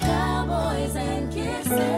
Cowboys and kisses.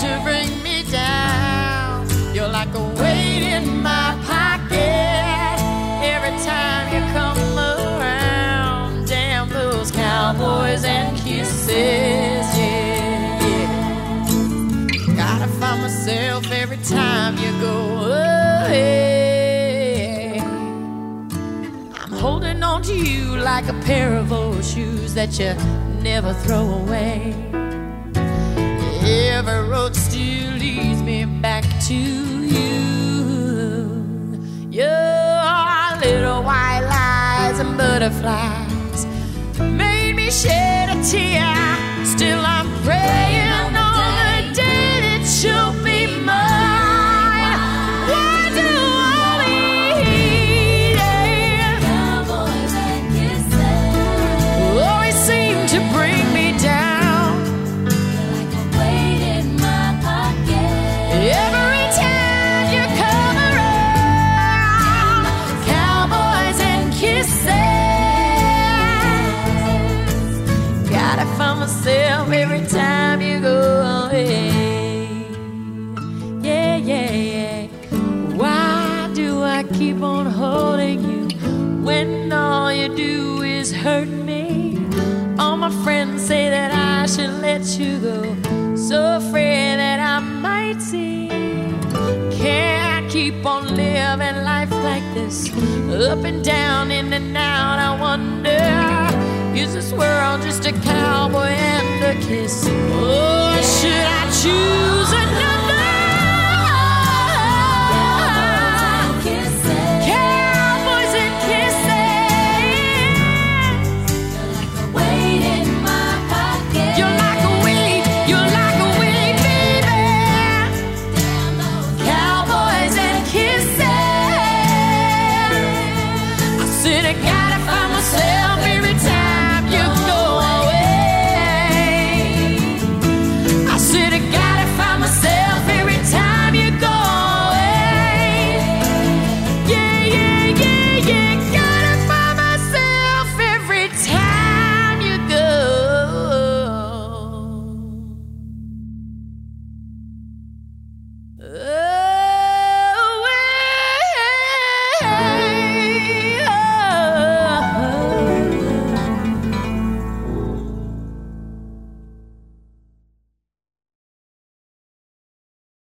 To bring me down. You're like a weight in my pocket every time you come around. Damn those cowboys and kisses, yeah, yeah. Gotta find myself every time you go oh, away. I'm holding on to you like a pair of old shoes that you never throw away. Every road still leads me back to you. Your little white lies and butterflies made me shed a tear. Yeah, yeah. Why do I keep on holding you when all you do is hurt me? All my friends say that I should let you go. So afraid that I might see. Can't keep on living life like this, up and down, in and out. I wonder, is this world just a cowboy and a kiss? Or should I choose another? Oh.